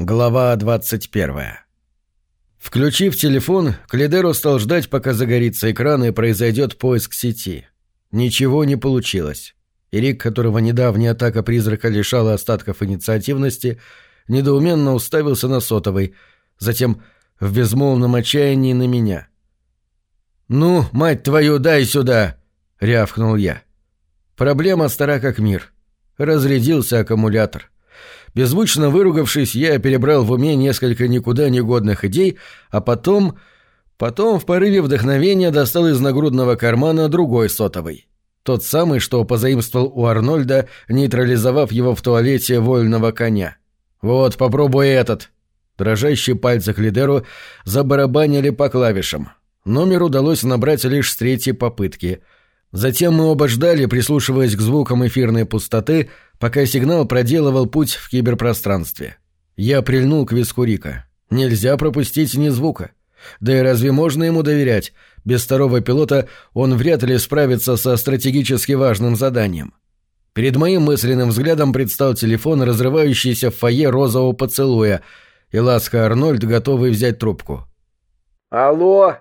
Глава 21. Включив телефон, Клидеро стал ждать, пока загорится экран и произойдет поиск сети. Ничего не получилось. Ирик, которого недавняя атака призрака лишала остатков инициативности, недоуменно уставился на сотовый, затем в безмолвном отчаянии на меня. «Ну, мать твою, дай сюда!» — рявкнул я. Проблема стара как мир. Разрядился аккумулятор. Беззвучно выругавшись, я перебрал в уме несколько никуда негодных идей, а потом... Потом в порыве вдохновения достал из нагрудного кармана другой сотовый. Тот самый, что позаимствовал у Арнольда, нейтрализовав его в туалете вольного коня. «Вот, попробуй этот». Дрожащие пальцы Клидеру забарабанили по клавишам. Номер удалось набрать лишь с третьей попытки. Затем мы оба ждали, прислушиваясь к звукам эфирной пустоты, пока сигнал проделывал путь в киберпространстве. Я прильнул к виску Рика. Нельзя пропустить ни звука. Да и разве можно ему доверять? Без второго пилота он вряд ли справится со стратегически важным заданием. Перед моим мысленным взглядом предстал телефон, разрывающийся в фойе розового поцелуя, и ласка Арнольд, готовый взять трубку. «Алло?»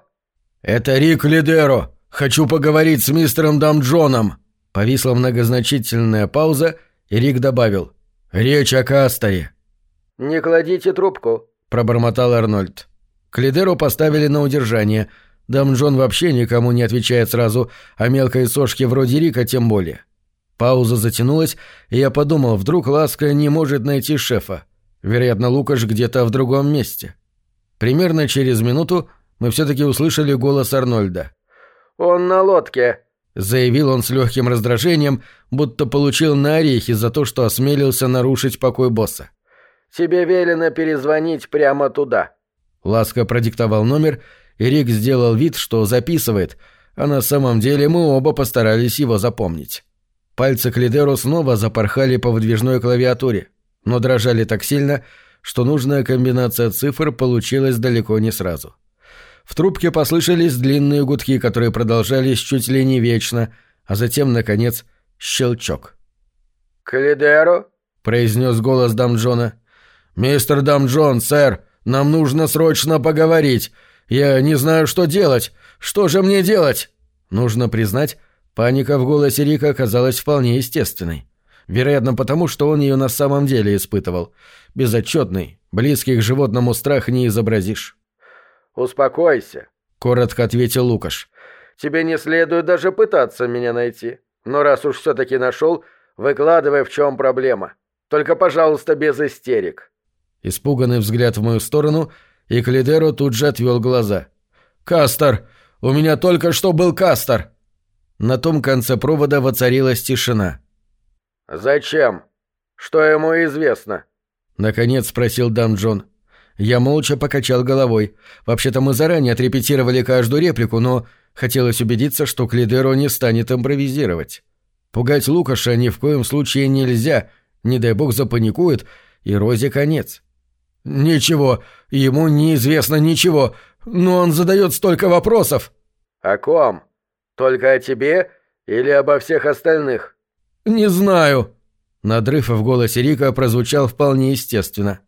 «Это Рик Лидеро. Хочу поговорить с мистером Дамджоном». Повисла многозначительная пауза, и Рик добавил. «Речь о Касторе». «Не кладите трубку», — пробормотал Арнольд. Клидеру поставили на удержание. Дамджон вообще никому не отвечает сразу, а мелкой сошке вроде Рика тем более. Пауза затянулась, и я подумал, вдруг Ласка не может найти шефа. Вероятно, Лукаш где-то в другом месте. Примерно через минуту мы все-таки услышали голос Арнольда. «Он на лодке», — заявил он с легким раздражением, будто получил на орехи за то, что осмелился нарушить покой босса. «Тебе велено перезвонить прямо туда». Ласка продиктовал номер, и Рик сделал вид, что записывает, а на самом деле мы оба постарались его запомнить. Пальцы Клидеру снова запорхали по выдвижной клавиатуре, но дрожали так сильно, что нужная комбинация цифр получилась далеко не сразу. В трубке послышались длинные гудки, которые продолжались чуть ли не вечно, а затем, наконец, щелчок. «Калидеро?» — произнес голос Дамджона. «Мистер Дамджон, сэр, нам нужно срочно поговорить. Я не знаю, что делать. Что же мне делать?» Нужно признать, Паника в голосе Рика оказалась вполне естественной. Вероятно, потому что он ее на самом деле испытывал. Безотчетный, близкий к животному страх не изобразишь. «Успокойся», — коротко ответил Лукаш. «Тебе не следует даже пытаться меня найти. Но раз уж все-таки нашел, выкладывай, в чем проблема. Только, пожалуйста, без истерик». Испуганный взгляд в мою сторону, и Калидеро тут же отвел глаза. «Кастер! У меня только что был Кастер!» На том конце провода воцарилась тишина. «Зачем? Что ему известно?» Наконец спросил Дам Джон. Я молча покачал головой. Вообще-то мы заранее отрепетировали каждую реплику, но хотелось убедиться, что Клидеро не станет импровизировать. Пугать Лукаша ни в коем случае нельзя, не дай бог запаникует, и Розе конец. «Ничего, ему неизвестно ничего, но он задает столько вопросов». «О ком?» Только о тебе или обо всех остальных?» «Не знаю». Надрыв в голосе Рика прозвучал вполне естественно.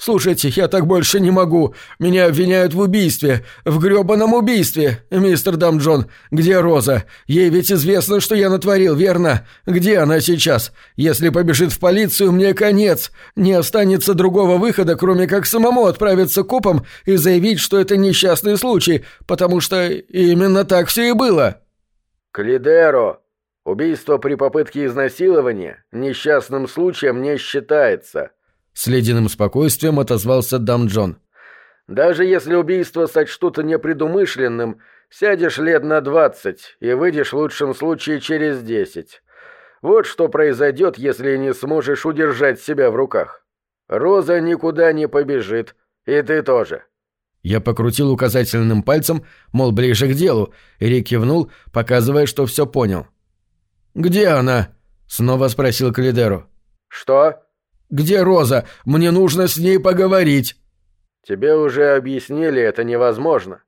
«Слушайте, я так больше не могу. Меня обвиняют в убийстве. В грёбаном убийстве. Мистер Дамджон, где Роза? Ей ведь известно, что я натворил, верно? Где она сейчас? Если побежит в полицию, мне конец. Не останется другого выхода, кроме как самому отправиться к копам и заявить, что это несчастный случай, потому что именно так все и было». «Клидеро, убийство при попытке изнасилования несчастным случаем не считается», — с ледяным спокойствием отозвался Дам Джон. «Даже если убийство сочтут непредумышленным, сядешь лет на двадцать и выйдешь в лучшем случае через десять. Вот что произойдет, если не сможешь удержать себя в руках. Роза никуда не побежит, и ты тоже. Я покрутил указательным пальцем, мол, ближе к делу, и Рик кивнул, показывая, что все понял. «Где она?» — снова спросил Калидеру. «Что?» «Где Роза? Мне нужно с ней поговорить». «Тебе уже объяснили, это невозможно».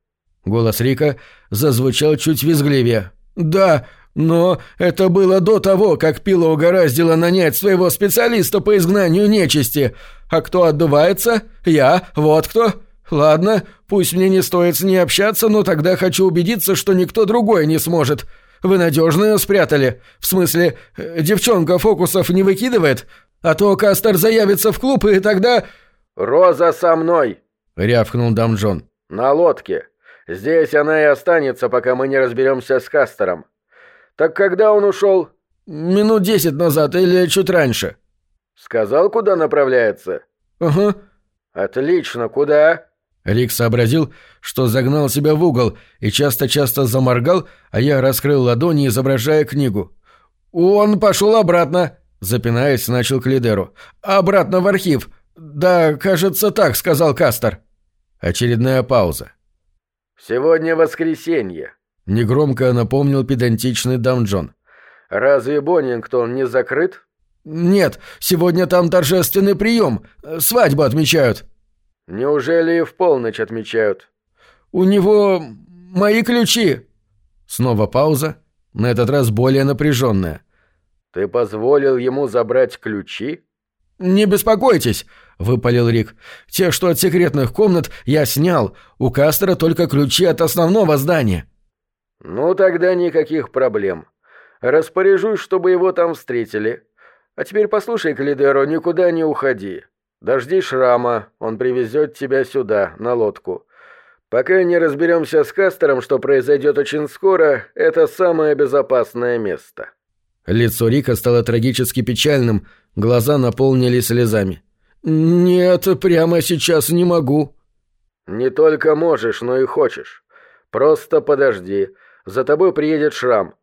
Голос Рика зазвучал чуть визгливее. «Да, Но это было до того, как Пила угораздило нанять своего специалиста по изгнанию нечисти. А кто отдувается? Я, вот кто. Ладно, пусть мне не стоит с ней общаться, но тогда хочу убедиться, что никто другой не сможет. Вы надежно ее спрятали. В смысле, э, девчонка фокусов не выкидывает? А то Кастер заявится в клуб, и тогда... «Роза со мной!» — рявкнул Дамджон. «На лодке. Здесь она и останется, пока мы не разберемся с Кастером. Так когда он ушел?» «Минут десять назад или чуть раньше». «Сказал, куда направляется?» «Ага». «Отлично, куда?» Рик сообразил, что загнал себя в угол и часто-часто заморгал, а я раскрыл ладони, изображая книгу. «Он пошел обратно», — запинаясь, начал Клидеру. «Обратно в архив. Да, кажется, так», — сказал Кастер. Очередная пауза. «Сегодня воскресенье», — негромко напомнил педантичный Дамджон. «Разве Боннингтон не закрыт?» «Нет, сегодня там торжественный прием. Свадьбу отмечают». «Неужели в полночь отмечают?» «У него мои ключи!» Снова пауза, на этот раз более напряженная. «Ты позволил ему забрать ключи?» «Не беспокойтесь», — выпалил Рик. «Те, что от секретных комнат, я снял. У Кастера только ключи от основного здания». «Ну, тогда никаких проблем. Распоряжусь, чтобы его там встретили. А теперь послушай, Калидеро, никуда не уходи. Дожди Шрама, он привезет тебя сюда, на лодку. Пока не разберемся с Кастером, что произойдет очень скоро, это самое безопасное место». Лицо Рика стало трагически печальным, глаза наполнились слезами. «Нет, прямо сейчас не могу». «Не только можешь, но и хочешь. Просто подожди. За тобой приедет Шрам».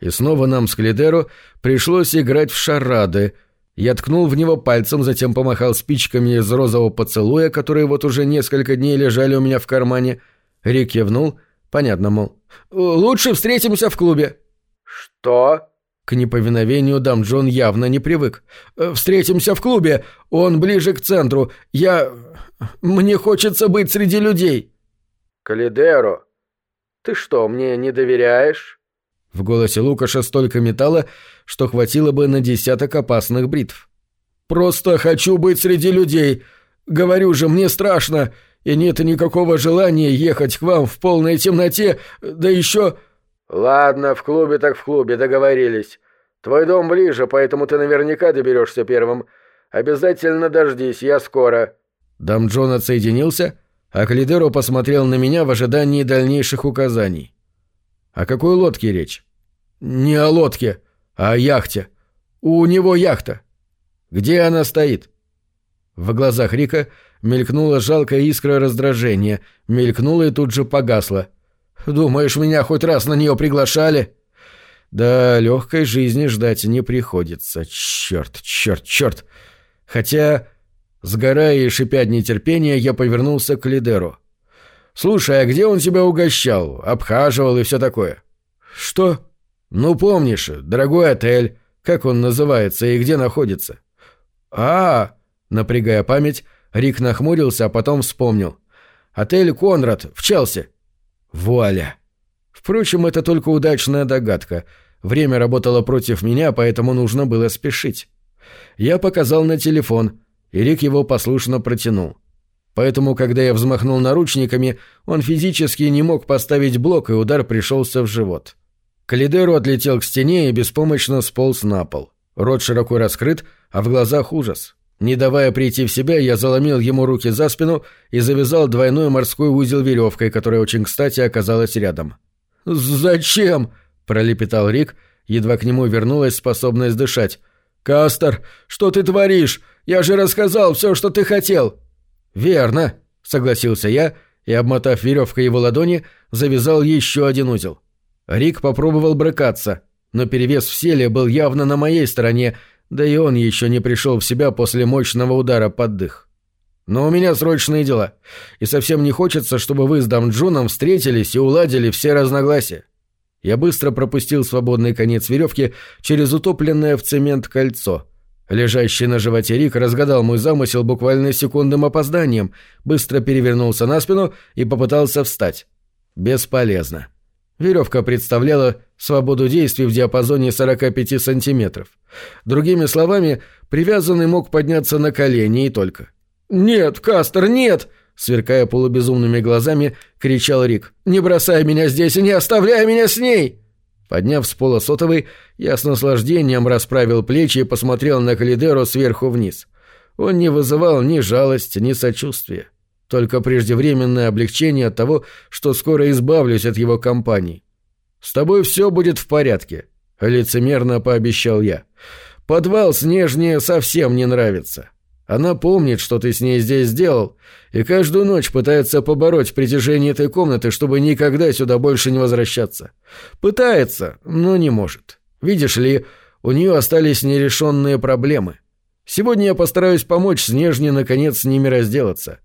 И снова нам с Клидеру пришлось играть в шарады — я ткнул в него пальцем, затем помахал спичками из розового поцелуя, которые вот уже несколько дней лежали у меня в кармане. Рик кивнул. Понятно, мол. «Лучше встретимся в клубе». «Что?» К неповиновению дам Джон явно не привык. «Встретимся в клубе. Он ближе к центру. Я... Мне хочется быть среди людей». «Калидеро, ты что, мне не доверяешь?» В голосе Лукаша столько металла, что хватило бы на десяток опасных бритв. «Просто хочу быть среди людей. Говорю же, мне страшно, и нет никакого желания ехать к вам в полной темноте, да еще...» «Ладно, в клубе так в клубе, договорились. Твой дом ближе, поэтому ты наверняка доберешься первым. Обязательно дождись, я скоро». Дам Джон отсоединился, а Калидеро посмотрел на меня в ожидании дальнейших указаний. О какой лодке речь? Не о лодке, а о яхте. У него яхта. Где она стоит? В глазах Рика мелькнула жалкая искра раздражения, мелькнула и тут же погасла. «Думаешь, меня хоть раз на нее приглашали?» «Да, легкой жизни ждать не приходится. Черт, черт, черт!» Хотя, сгорая и шипя от нетерпения, я повернулся к Лидеру. «Слушай, а где он тебя угощал, обхаживал и все такое?» «Что?» «Ну, помнишь, дорогой отель, как он называется и где находится?» «А, -а, -а напрягая память, Рик нахмурился, а потом вспомнил. «Отель Конрад в Челси». «Вуаля!» Впрочем, это только удачная догадка. Время работало против меня, поэтому нужно было спешить. Я показал на телефон, и Рик его послушно протянул. Поэтому, когда я взмахнул наручниками, он физически не мог поставить блок, и удар пришелся в живот. Калидеру отлетел к стене и беспомощно сполз на пол. Рот широко раскрыт, а в глазах ужас. Не давая прийти в себя, я заломил ему руки за спину и завязал двойной морской узел веревкой, которая очень кстати оказалась рядом. «Зачем?» – пролепетал Рик, едва к нему вернулась способность дышать. «Кастер, что ты творишь? Я же рассказал все, что ты хотел!» «Верно», — согласился я и, обмотав веревкой его ладони, завязал еще один узел. Рик попробовал брыкаться, но перевес в селе был явно на моей стороне, да и он еще не пришел в себя после мощного удара под дых. Но у меня срочные дела, и совсем не хочется, чтобы вы с Дамджуном встретились и уладили все разногласия. Я быстро пропустил свободный конец веревки через утопленное в цемент кольцо — Лежащий на животе Рик разгадал мой замысел буквально секундным опозданием, быстро перевернулся на спину и попытался встать. Бесполезно. Веревка представляла свободу действий в диапазоне 45 сантиметров. Другими словами, привязанный мог подняться на колени и только. «Нет, Кастер, нет!» Сверкая полубезумными глазами, кричал Рик. «Не бросай меня здесь и не оставляй меня с ней!» Подняв с пола сотовый, я с наслаждением расправил плечи и посмотрел на Калидеру сверху вниз. Он не вызывал ни жалости, ни сочувствия. Только преждевременное облегчение от того, что скоро избавлюсь от его компании. «С тобой все будет в порядке», — лицемерно пообещал я. «Подвал снежнее совсем не нравится. Она помнит, что ты с ней здесь сделал, и каждую ночь пытается побороть притяжение этой комнаты, чтобы никогда сюда больше не возвращаться. Пытается, но не может. Видишь ли, у нее остались нерешенные проблемы. Сегодня я постараюсь помочь Снежне наконец с ними разделаться.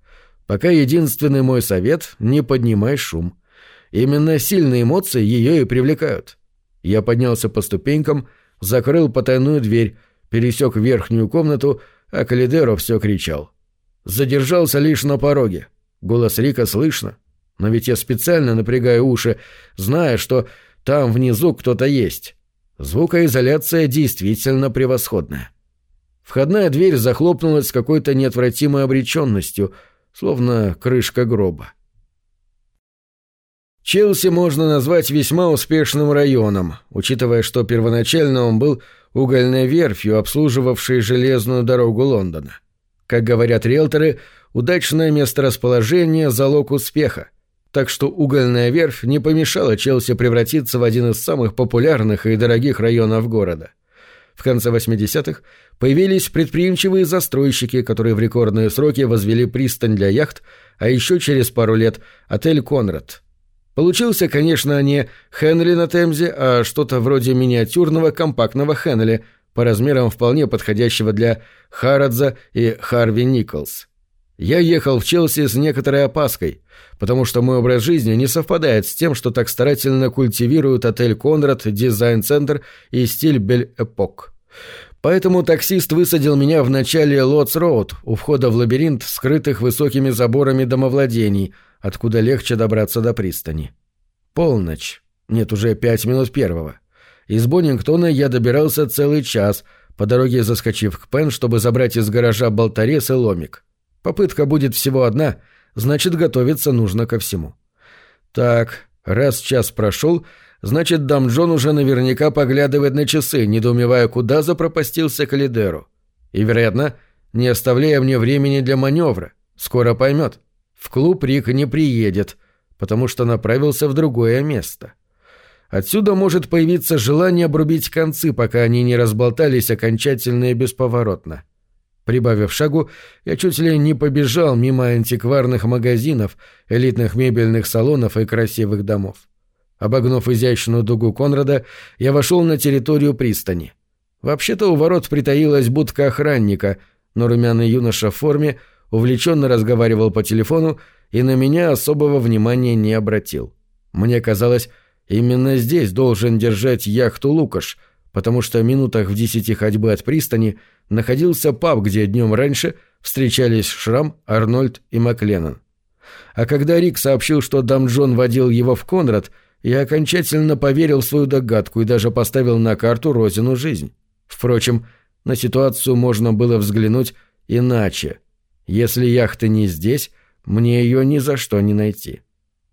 Пока единственный мой совет — не поднимай шум. Именно сильные эмоции ее и привлекают. Я поднялся по ступенькам, закрыл потайную дверь, пересек верхнюю комнату, а Калидеро все кричал. Задержался лишь на пороге. Голос Рика слышно. Но ведь я специально напрягаю уши, зная, что там внизу кто-то есть. Звукоизоляция действительно превосходная. Входная дверь захлопнулась с какой-то неотвратимой обреченностью — словно крышка гроба. Челси можно назвать весьма успешным районом, учитывая, что первоначально он был угольной верфью, обслуживавшей железную дорогу Лондона. Как говорят риэлторы, удачное месторасположение – залог успеха, так что угольная верфь не помешала Челси превратиться в один из самых популярных и дорогих районов города – в конце 80-х появились предприимчивые застройщики, которые в рекордные сроки возвели пристань для яхт, а еще через пару лет – отель «Конрад». Получился, конечно, не Хенли на Темзе, а что-то вроде миниатюрного компактного Хенли, по размерам вполне подходящего для Харадза и Харви Николс. Я ехал в Челси с некоторой опаской, потому что мой образ жизни не совпадает с тем, что так старательно культивируют отель «Конрад», дизайн-центр и стиль «Бель-Эпок». Поэтому таксист высадил меня в начале Лотс-Роуд, у входа в лабиринт, скрытых высокими заборами домовладений, откуда легче добраться до пристани. Полночь. Нет, уже пять минут первого. Из Боннингтона я добирался целый час, по дороге заскочив к Пен, чтобы забрать из гаража болторез и ломик. Попытка будет всего одна, значит, готовиться нужно ко всему. Так, раз час прошел, Значит, дам Джон уже наверняка поглядывает на часы, недоумевая, куда запропастился Калидеру. И, вероятно, не оставляя мне времени для маневра. Скоро поймет. В клуб Рик не приедет, потому что направился в другое место. Отсюда может появиться желание обрубить концы, пока они не разболтались окончательно и бесповоротно. Прибавив шагу, я чуть ли не побежал мимо антикварных магазинов, элитных мебельных салонов и красивых домов. Обогнув изящную дугу Конрада, я вошел на территорию пристани. Вообще-то у ворот притаилась будка охранника, но румяный юноша в форме увлеченно разговаривал по телефону и на меня особого внимания не обратил. Мне казалось, именно здесь должен держать яхту Лукаш, потому что минутах в десяти ходьбы от пристани находился паб, где днем раньше встречались Шрам, Арнольд и Макленнон. А когда Рик сообщил, что Дамджон водил его в Конрад, я окончательно поверил в свою догадку и даже поставил на карту Розину жизнь. Впрочем, на ситуацию можно было взглянуть иначе. Если яхта не здесь, мне ее ни за что не найти.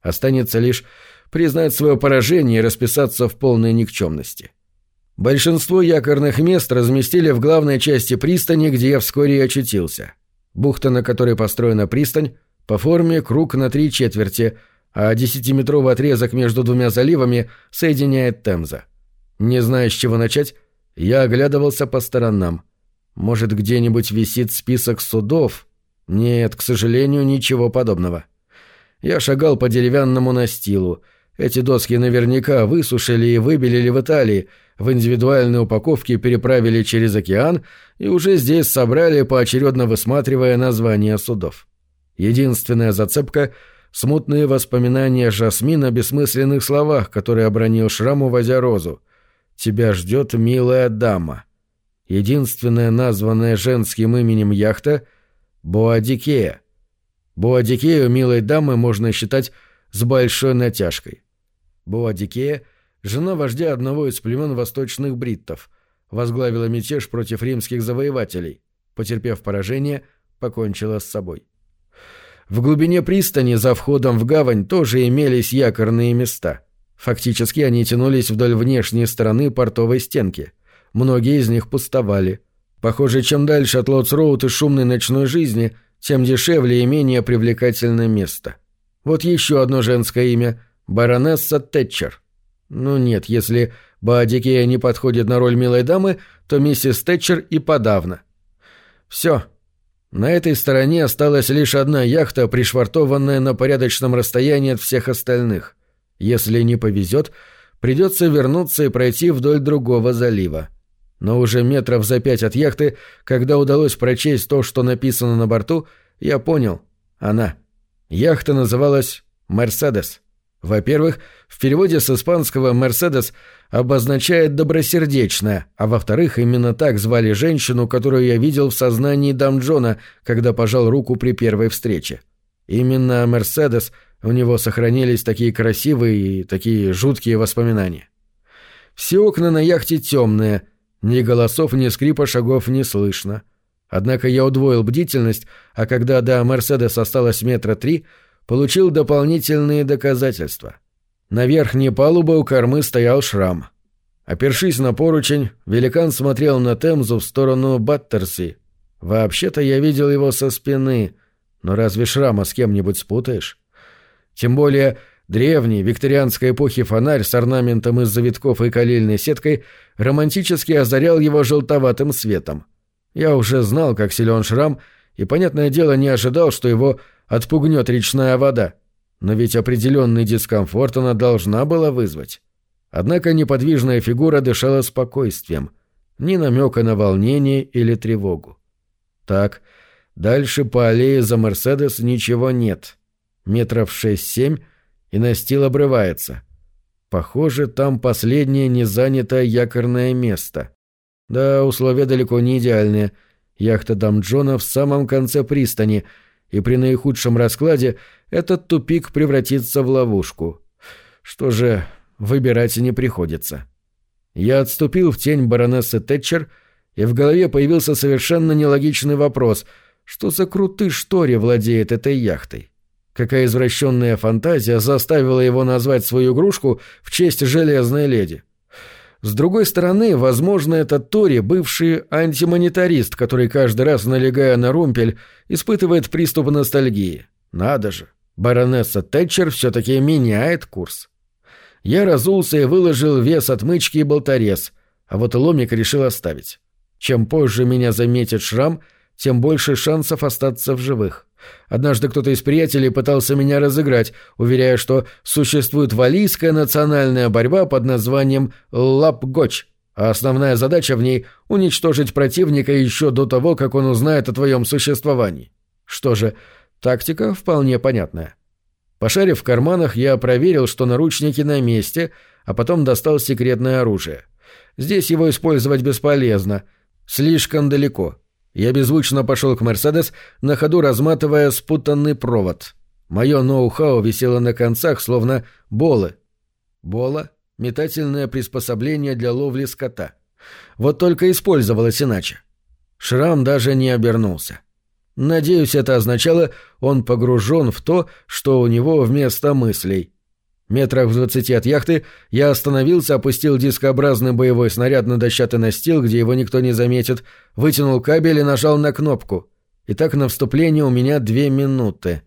Останется лишь признать свое поражение и расписаться в полной никчемности. Большинство якорных мест разместили в главной части пристани, где я вскоре и очутился. Бухта, на которой построена пристань, по форме круг на три четверти – а десятиметровый отрезок между двумя заливами соединяет Темза. Не зная, с чего начать, я оглядывался по сторонам. Может, где-нибудь висит список судов? Нет, к сожалению, ничего подобного. Я шагал по деревянному настилу. Эти доски наверняка высушили и выбелили в Италии, в индивидуальной упаковке переправили через океан и уже здесь собрали, поочередно высматривая названия судов. Единственная зацепка — смутные воспоминания Жасмин о бессмысленных словах, которые обронил Шрам, увозя розу. «Тебя ждет милая дама». Единственная названная женским именем яхта — Боадикея. Боадикею милой дамы можно считать с большой натяжкой. Боадикея, жена вождя одного из племен восточных бриттов, возглавила мятеж против римских завоевателей, потерпев поражение, покончила с собой. В глубине пристани за входом в гавань тоже имелись якорные места. Фактически они тянулись вдоль внешней стороны портовой стенки. Многие из них пустовали. Похоже, чем дальше от Лотс-Роуд и шумной ночной жизни, тем дешевле и менее привлекательное место. Вот еще одно женское имя — баронесса Тэтчер. Ну нет, если Баадикея не подходит на роль милой дамы, то миссис Тэтчер и подавно. Все, на этой стороне осталась лишь одна яхта, пришвартованная на порядочном расстоянии от всех остальных. Если не повезет, придется вернуться и пройти вдоль другого залива. Но уже метров за пять от яхты, когда удалось прочесть то, что написано на борту, я понял — она. Яхта называлась «Мерседес». Во-первых, в переводе с испанского «Мерседес» обозначает «добросердечная», а во-вторых, именно так звали женщину, которую я видел в сознании дам Джона, когда пожал руку при первой встрече. Именно о «Мерседес» у него сохранились такие красивые и такие жуткие воспоминания. Все окна на яхте темные, ни голосов, ни скрипа шагов не слышно. Однако я удвоил бдительность, а когда до «Мерседес» осталось метра три — получил дополнительные доказательства. На верхней палубе у кормы стоял шрам. Опершись на поручень, великан смотрел на Темзу в сторону Баттерси. Вообще-то я видел его со спины, но разве шрама с кем-нибудь спутаешь? Тем более древний викторианской эпохи фонарь с орнаментом из завитков и калильной сеткой романтически озарял его желтоватым светом. Я уже знал, как силен шрам, и, понятное дело, не ожидал, что его отпугнет речная вода. Но ведь определенный дискомфорт она должна была вызвать. Однако неподвижная фигура дышала спокойствием, ни намека на волнение или тревогу. Так, дальше по аллее за Мерседес ничего нет. Метров шесть-семь, и настил обрывается. Похоже, там последнее незанятое якорное место. Да, условия далеко не идеальные. Яхта Дамджона в самом конце пристани — и при наихудшем раскладе этот тупик превратится в ловушку. Что же, выбирать не приходится. Я отступил в тень баронессы Тэтчер, и в голове появился совершенно нелогичный вопрос, что за крутый Тори владеет этой яхтой? Какая извращенная фантазия заставила его назвать свою игрушку в честь железной леди? С другой стороны, возможно, это Тори, бывший антимонетарист, который каждый раз, налегая на румпель, испытывает приступ ностальгии. Надо же, баронесса Тэтчер все-таки меняет курс. Я разулся и выложил вес отмычки и болторез, а вот ломик решил оставить. Чем позже меня заметит шрам, тем больше шансов остаться в живых. Однажды кто-то из приятелей пытался меня разыграть, уверяя, что существует валийская национальная борьба под названием «Лапгоч», а основная задача в ней — уничтожить противника еще до того, как он узнает о твоем существовании. Что же, тактика вполне понятная. Пошарив в карманах, я проверил, что наручники на месте, а потом достал секретное оружие. Здесь его использовать бесполезно. Слишком далеко. Я беззвучно пошел к «Мерседес», на ходу разматывая спутанный провод. Мое ноу-хау висело на концах, словно болы. Бола — метательное приспособление для ловли скота. Вот только использовалось иначе. Шрам даже не обернулся. Надеюсь, это означало, он погружен в то, что у него вместо мыслей — Метрах в двадцати от яхты я остановился, опустил дискообразный боевой снаряд на дощатый настил, где его никто не заметит, вытянул кабель и нажал на кнопку. Итак, на вступление у меня две минуты.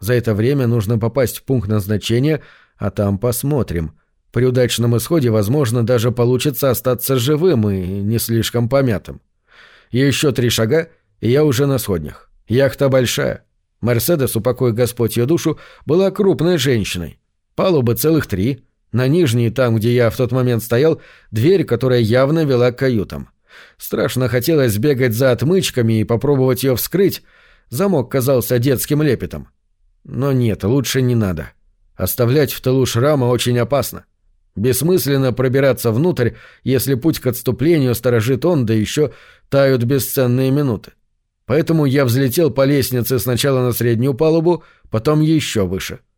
За это время нужно попасть в пункт назначения, а там посмотрим. При удачном исходе, возможно, даже получится остаться живым и не слишком помятым. Еще три шага, и я уже на сходнях. Яхта большая. Мерседес, упокой Господь ее душу, была крупной женщиной. Палубы целых три. На нижней, там, где я в тот момент стоял, дверь, которая явно вела к каютам. Страшно хотелось сбегать за отмычками и попробовать ее вскрыть. Замок казался детским лепетом. Но нет, лучше не надо. Оставлять в тылу шрама очень опасно. Бессмысленно пробираться внутрь, если путь к отступлению сторожит он, да еще тают бесценные минуты. Поэтому я взлетел по лестнице сначала на среднюю палубу, потом еще выше —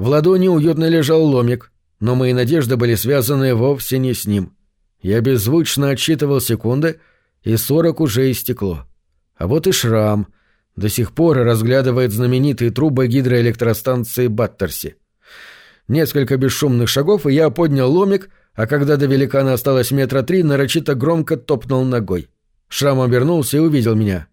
в ладони уютно лежал ломик. но мои надежды были связаны вовсе не с ним. Я беззвучно отсчитывал секунды, и сорок уже истекло. А вот и шрам. До сих пор разглядывает знаменитые трубы гидроэлектростанции Баттерси. Несколько бесшумных шагов, и я поднял ломик, а когда до великана осталось метра три, нарочито громко топнул ногой. Шрам обернулся и увидел меня.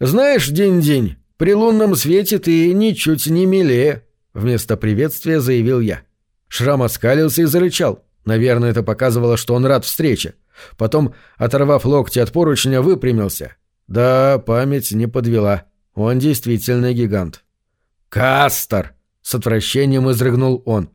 «Знаешь, день-день, при лунном свете ты ничуть не милее», — вместо приветствия заявил я. Шрам оскалился и зарычал. Наверное, это показывало, что он рад встрече. Потом, оторвав локти от поручня, выпрямился. Да, память не подвела. Он действительно гигант. «Кастер!» — с отвращением изрыгнул он.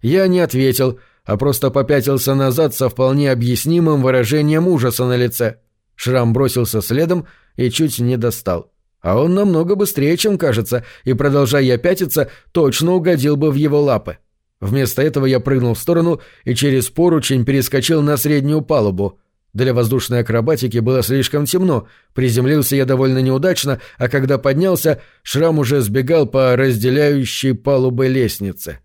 Я не ответил, а просто попятился назад со вполне объяснимым выражением ужаса на лице. Шрам бросился следом и чуть не достал. А он намного быстрее, чем кажется, и, продолжая пятиться, точно угодил бы в его лапы. Вместо этого я прыгнул в сторону и через поручень перескочил на среднюю палубу. Для воздушной акробатики было слишком темно, приземлился я довольно неудачно, а когда поднялся, шрам уже сбегал по разделяющей палубы лестнице.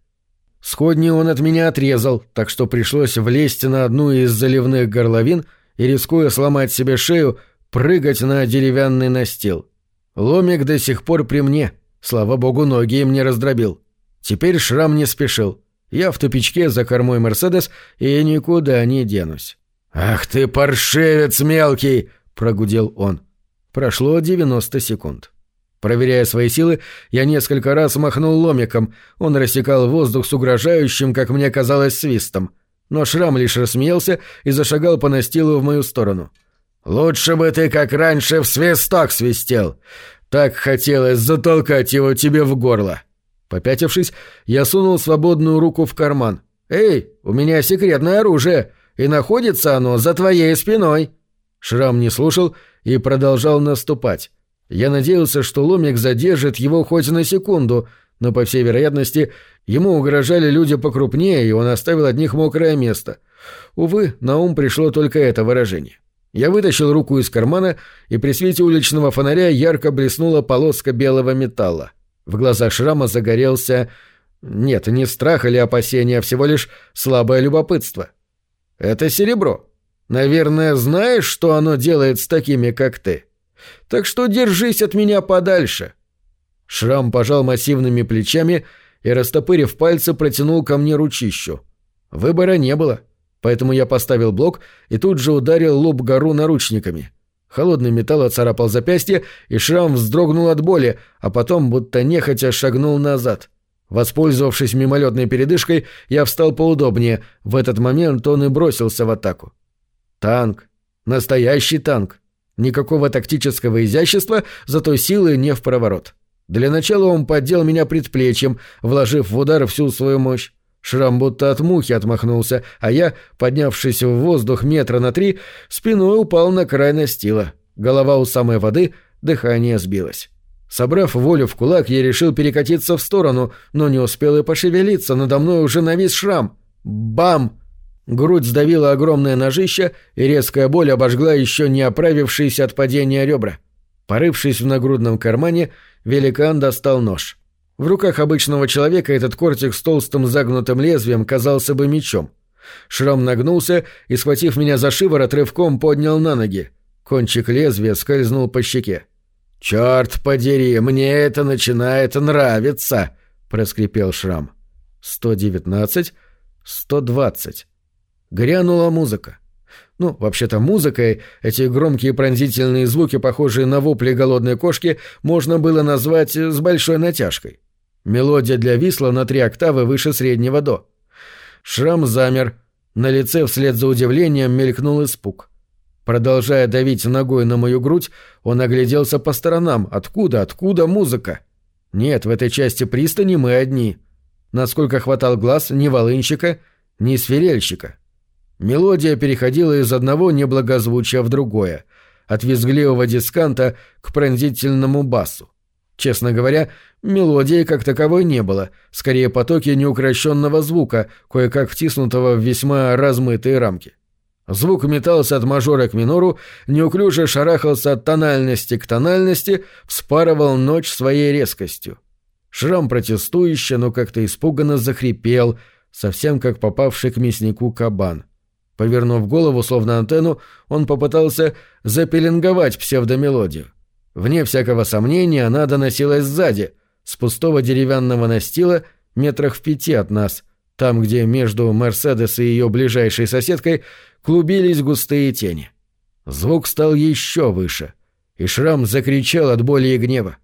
Сходни он от меня отрезал, так что пришлось влезть на одну из заливных горловин и, рискуя сломать себе шею, прыгать на деревянный настил. Ломик до сих пор при мне, слава богу, ноги им не раздробил. Теперь шрам не спешил. Я в тупичке за кормой «Мерседес» и никуда не денусь. «Ах ты, паршивец мелкий!» — прогудел он. Прошло 90 секунд. Проверяя свои силы, я несколько раз махнул ломиком. Он рассекал воздух с угрожающим, как мне казалось, свистом. Но шрам лишь рассмеялся и зашагал по настилу в мою сторону. «Лучше бы ты, как раньше, в свисток свистел. Так хотелось затолкать его тебе в горло». Попятившись, я сунул свободную руку в карман. «Эй, у меня секретное оружие, и находится оно за твоей спиной!» Шрам не слушал и продолжал наступать. Я надеялся, что ломик задержит его хоть на секунду, но, по всей вероятности, ему угрожали люди покрупнее, и он оставил от них мокрое место. Увы, на ум пришло только это выражение. Я вытащил руку из кармана, и при свете уличного фонаря ярко блеснула полоска белого металла. В глазах шрама загорелся... Нет, не страх или опасение, а всего лишь слабое любопытство. «Это серебро. Наверное, знаешь, что оно делает с такими, как ты. Так что держись от меня подальше». Шрам пожал массивными плечами и, растопырив пальцы, протянул ко мне ручищу. Выбора не было, поэтому я поставил блок и тут же ударил лоб гору наручниками. Холодный металл оцарапал запястье, и шрам вздрогнул от боли, а потом, будто нехотя, шагнул назад. Воспользовавшись мимолетной передышкой, я встал поудобнее. В этот момент он и бросился в атаку. Танк. Настоящий танк. Никакого тактического изящества, зато силы не в проворот. Для начала он поддел меня предплечьем, вложив в удар всю свою мощь. Шрам будто от мухи отмахнулся, а я, поднявшись в воздух метра на три, спиной упал на край настила. Голова у самой воды, дыхание сбилось. Собрав волю в кулак, я решил перекатиться в сторону, но не успел и пошевелиться, надо мной уже навис шрам. Бам! Грудь сдавила огромное ножище, и резкая боль обожгла еще не оправившиеся от падения ребра. Порывшись в нагрудном кармане, великан достал нож. В руках обычного человека этот кортик с толстым загнутым лезвием казался бы мечом. Шрам нагнулся и, схватив меня за шиворот, рывком поднял на ноги. Кончик лезвия скользнул по щеке. «Черт подери, мне это начинает нравиться!» — проскрипел Шрам. «Сто девятнадцать, сто двадцать». Грянула музыка. Ну, вообще-то музыкой эти громкие пронзительные звуки, похожие на вопли голодной кошки, можно было назвать с большой натяжкой. Мелодия для висла на три октавы выше среднего до. Шрам замер. На лице вслед за удивлением мелькнул испуг. Продолжая давить ногой на мою грудь, он огляделся по сторонам. Откуда, откуда музыка? Нет, в этой части пристани мы одни. Насколько хватал глаз, ни волынщика, ни свирельщика. Мелодия переходила из одного неблагозвучия в другое, от визгливого дисканта к пронзительному басу. Честно говоря, мелодии как таковой не было, скорее потоки неукрощенного звука, кое-как втиснутого в весьма размытые рамки. Звук метался от мажора к минору, неуклюже шарахался от тональности к тональности, вспарывал ночь своей резкостью. Шрам протестующе, но как-то испуганно захрипел, совсем как попавший к мяснику кабан. Повернув голову, словно антенну, он попытался запеленговать псевдомелодию. Вне всякого сомнения она доносилась сзади, с пустого деревянного настила метрах в пяти от нас, там, где между Мерседес и ее ближайшей соседкой клубились густые тени. Звук стал еще выше, и Шрам закричал от боли и гнева.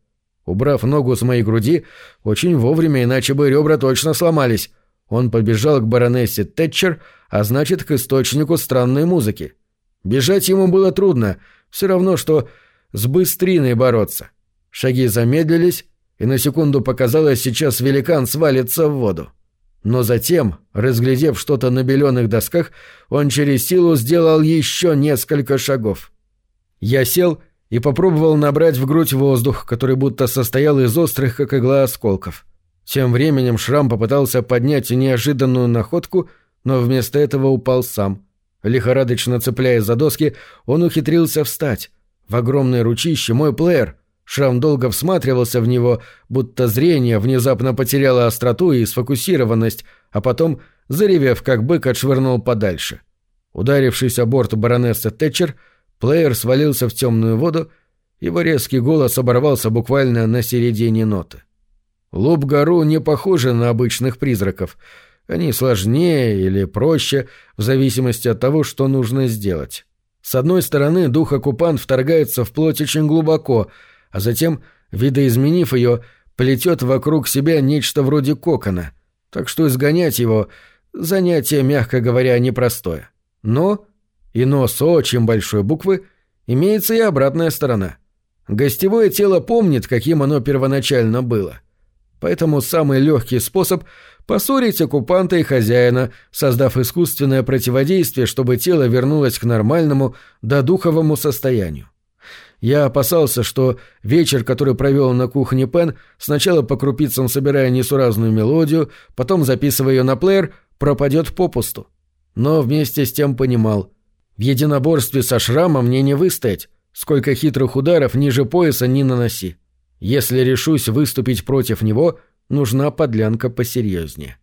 Убрав ногу с моей груди, очень вовремя, иначе бы ребра точно сломались, он побежал к баронессе Тэтчер, а значит, к источнику странной музыки. Бежать ему было трудно, все равно, что с быстриной бороться. Шаги замедлились, и на секунду показалось, сейчас великан свалится в воду. Но затем, разглядев что-то на беленых досках, он через силу сделал еще несколько шагов. Я сел и попробовал набрать в грудь воздух, который будто состоял из острых, как игла, осколков. Тем временем Шрам попытался поднять неожиданную находку, но вместо этого упал сам. Лихорадочно цепляясь за доски, он ухитрился встать. В огромное ручище мой плеер — Шрам долго всматривался в него, будто зрение внезапно потеряло остроту и сфокусированность, а потом, заревев как бык, отшвырнул подальше. Ударившись о борт баронессы Тэтчер, плеер свалился в темную воду, его резкий голос оборвался буквально на середине ноты. Лоб-гору не похожи на обычных призраков. Они сложнее или проще, в зависимости от того, что нужно сделать. С одной стороны, дух-оккупант вторгается в плоть очень глубоко — а затем, видоизменив ее, плетет вокруг себя нечто вроде кокона, так что изгонять его — занятие, мягко говоря, непростое. Но, и но очень большой буквы, имеется и обратная сторона. Гостевое тело помнит, каким оно первоначально было. Поэтому самый легкий способ — поссорить оккупанта и хозяина, создав искусственное противодействие, чтобы тело вернулось к нормальному, додуховому состоянию. Я опасался, что вечер, который провел на кухне Пен, сначала по крупицам собирая несуразную мелодию, потом записывая ее на плеер, пропадет попусту. Но вместе с тем понимал. В единоборстве со шрамом мне не выстоять, сколько хитрых ударов ниже пояса не наноси. Если решусь выступить против него, нужна подлянка посерьезнее.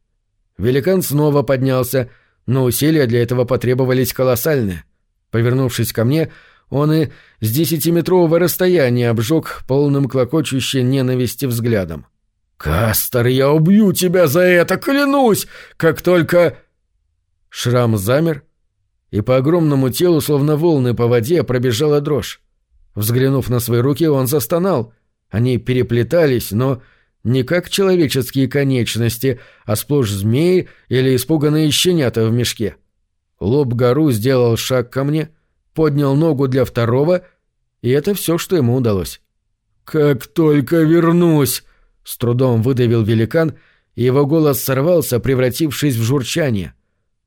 Великан снова поднялся, но усилия для этого потребовались колоссальные. Повернувшись ко мне, он и с десятиметрового расстояния обжег полным клокочущей ненависти взглядом. «Кастер, я убью тебя за это, клянусь! Как только...» Шрам замер, и по огромному телу, словно волны по воде, пробежала дрожь. Взглянув на свои руки, он застонал. Они переплетались, но не как человеческие конечности, а сплошь змеи или испуганные щенята в мешке. Лоб гору сделал шаг ко мне — поднял ногу для второго, и это все, что ему удалось. «Как только вернусь!» — с трудом выдавил великан, и его голос сорвался, превратившись в журчание.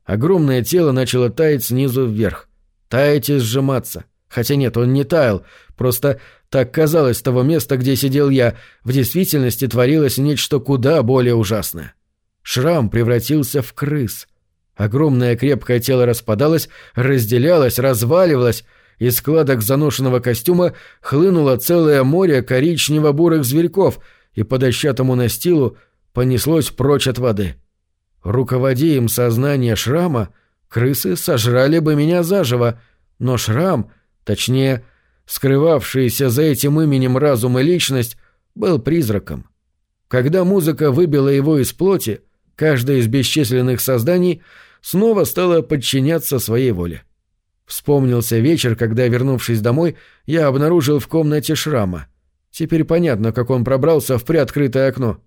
Огромное тело начало таять снизу вверх, таять и сжиматься. Хотя нет, он не таял, просто так казалось того места, где сидел я, в действительности творилось нечто куда более ужасное. Шрам превратился в крыс — Огромное крепкое тело распадалось, разделялось, разваливалось, из складок заношенного костюма хлынуло целое море коричнево-бурых зверьков, и по дощатому настилу понеслось прочь от воды. Руководи им сознание шрама, крысы сожрали бы меня заживо, но шрам, точнее, скрывавшийся за этим именем разум и личность, был призраком. Когда музыка выбила его из плоти, каждое из бесчисленных созданий снова стало подчиняться своей воле. Вспомнился вечер, когда, вернувшись домой, я обнаружил в комнате шрама. Теперь понятно, как он пробрался в приоткрытое окно.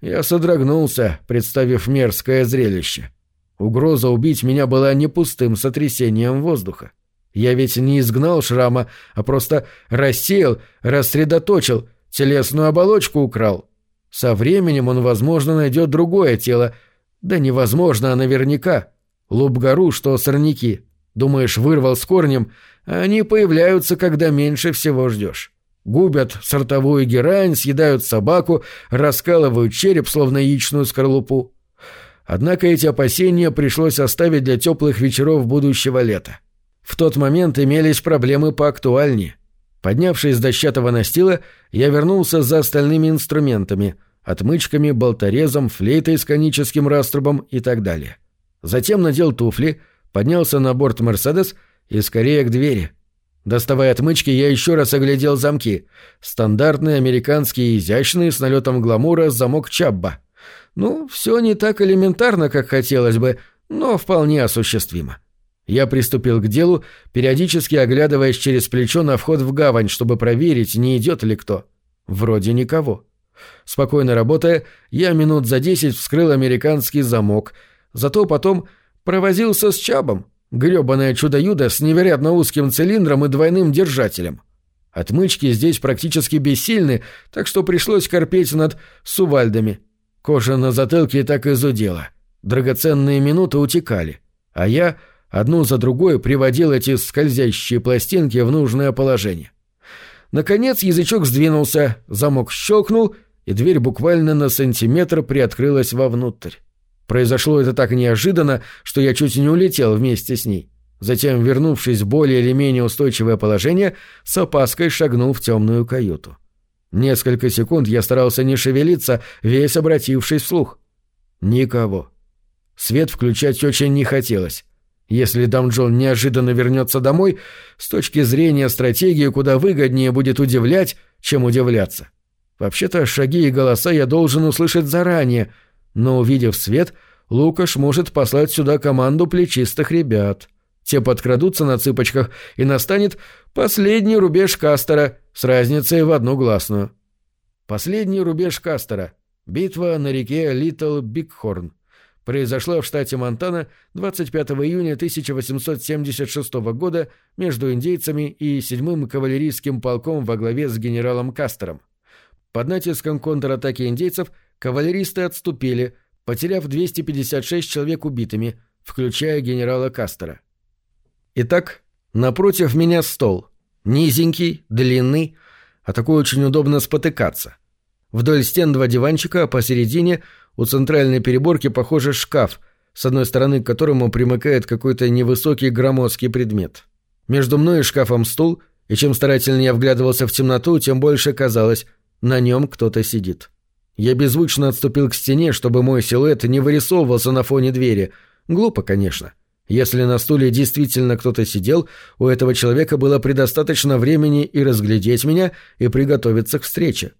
Я содрогнулся, представив мерзкое зрелище. Угроза убить меня была не пустым сотрясением воздуха. Я ведь не изгнал шрама, а просто рассеял, рассредоточил, телесную оболочку украл. Со временем он, возможно, найдет другое тело. Да невозможно, а наверняка. Лубгару, что сорняки. Думаешь, вырвал с корнем, а они появляются, когда меньше всего ждешь. Губят сортовую герань, съедают собаку, раскалывают череп, словно яичную скорлупу. Однако эти опасения пришлось оставить для теплых вечеров будущего лета. В тот момент имелись проблемы поактуальнее. Поднявшись с дощатого настила, я вернулся за остальными инструментами, отмычками, болторезом, флейтой с коническим раструбом и так далее. Затем надел туфли, поднялся на борт «Мерседес» и скорее к двери. Доставая отмычки, я еще раз оглядел замки. Стандартные американские изящные с налетом гламура замок Чабба. Ну, все не так элементарно, как хотелось бы, но вполне осуществимо. Я приступил к делу, периодически оглядываясь через плечо на вход в гавань, чтобы проверить, не идет ли кто. Вроде никого. Спокойно работая, я минут за десять вскрыл американский замок, зато потом провозился с Чабом, грёбаное чудо-юдо с невероятно узким цилиндром и двойным держателем. Отмычки здесь практически бессильны, так что пришлось корпеть над сувальдами. Кожа на затылке так и зудела. Драгоценные минуты утекали. А я одну за другой приводил эти скользящие пластинки в нужное положение. Наконец язычок сдвинулся, замок щелкнул, и дверь буквально на сантиметр приоткрылась вовнутрь. Произошло это так неожиданно, что я чуть не улетел вместе с ней. Затем, вернувшись в более или менее устойчивое положение, с опаской шагнул в темную каюту. Несколько секунд я старался не шевелиться, весь обратившись вслух. Никого. Свет включать очень не хотелось. Если Дамджон неожиданно вернется домой, с точки зрения стратегии куда выгоднее будет удивлять, чем удивляться. Вообще-то шаги и голоса я должен услышать заранее, но, увидев свет, Лукаш может послать сюда команду плечистых ребят. Те подкрадутся на цыпочках, и настанет последний рубеж Кастера с разницей в одну гласную. Последний рубеж Кастера. Битва на реке Литл Бигхорн произошла в штате Монтана 25 июня 1876 года между индейцами и 7-м кавалерийским полком во главе с генералом Кастером. Под натиском контратаки индейцев кавалеристы отступили, потеряв 256 человек убитыми, включая генерала Кастера. Итак, напротив меня стол. Низенький, длинный, а такой очень удобно спотыкаться. Вдоль стен два диванчика, а посередине у центральной переборки, похоже, шкаф, с одной стороны к которому примыкает какой-то невысокий громоздкий предмет. Между мной и шкафом стул, и чем старательнее я вглядывался в темноту, тем больше казалось, на нем кто-то сидит. Я беззвучно отступил к стене, чтобы мой силуэт не вырисовывался на фоне двери. Глупо, конечно. Если на стуле действительно кто-то сидел, у этого человека было предостаточно времени и разглядеть меня, и приготовиться к встрече.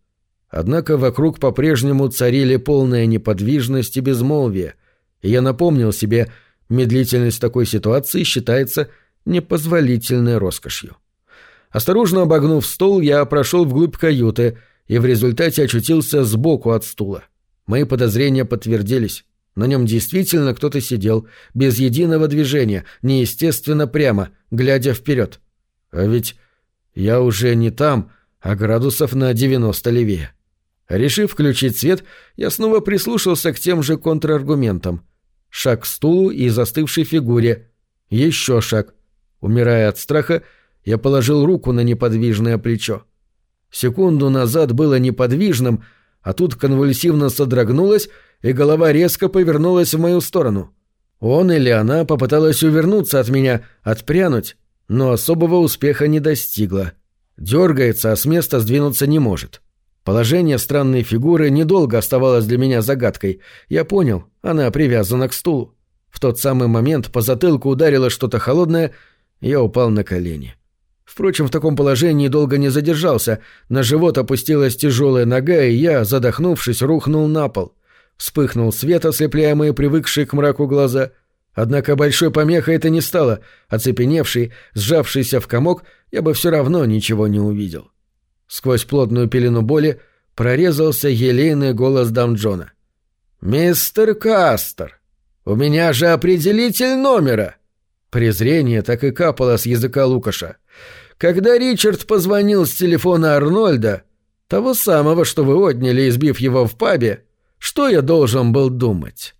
Однако вокруг по-прежнему царили полная неподвижность и безмолвие, и я напомнил себе, медлительность такой ситуации считается непозволительной роскошью. Осторожно обогнув стол, я прошел вглубь каюты и в результате очутился сбоку от стула. Мои подозрения подтвердились. На нем действительно кто-то сидел, без единого движения, неестественно прямо, глядя вперед. А ведь я уже не там, а градусов на девяносто левее. Решив включить свет, я снова прислушался к тем же контраргументам. Шаг к стулу и застывшей фигуре. Еще шаг. Умирая от страха, я положил руку на неподвижное плечо. Секунду назад было неподвижным, а тут конвульсивно содрогнулась, и голова резко повернулась в мою сторону. Он или она попыталась увернуться от меня, отпрянуть, но особого успеха не достигла. Дергается, а с места сдвинуться не может. — Положение странной фигуры недолго оставалось для меня загадкой. Я понял, она привязана к стулу. В тот самый момент по затылку ударило что-то холодное, я упал на колени. Впрочем, в таком положении долго не задержался. На живот опустилась тяжелая нога, и я, задохнувшись, рухнул на пол. Вспыхнул свет, ослепляя мои привыкшие к мраку глаза. Однако большой помехой это не стало. Оцепеневший, сжавшийся в комок, я бы все равно ничего не увидел. — Сквозь плотную пелену боли прорезался елейный голос Дамджона. «Мистер Кастер, у меня же определитель номера!» Презрение так и капало с языка Лукаша. «Когда Ричард позвонил с телефона Арнольда, того самого, что вы отняли, избив его в пабе, что я должен был думать?»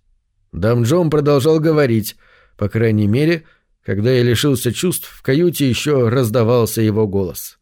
Дамджон продолжал говорить, по крайней мере, когда я лишился чувств, в каюте еще раздавался его голос.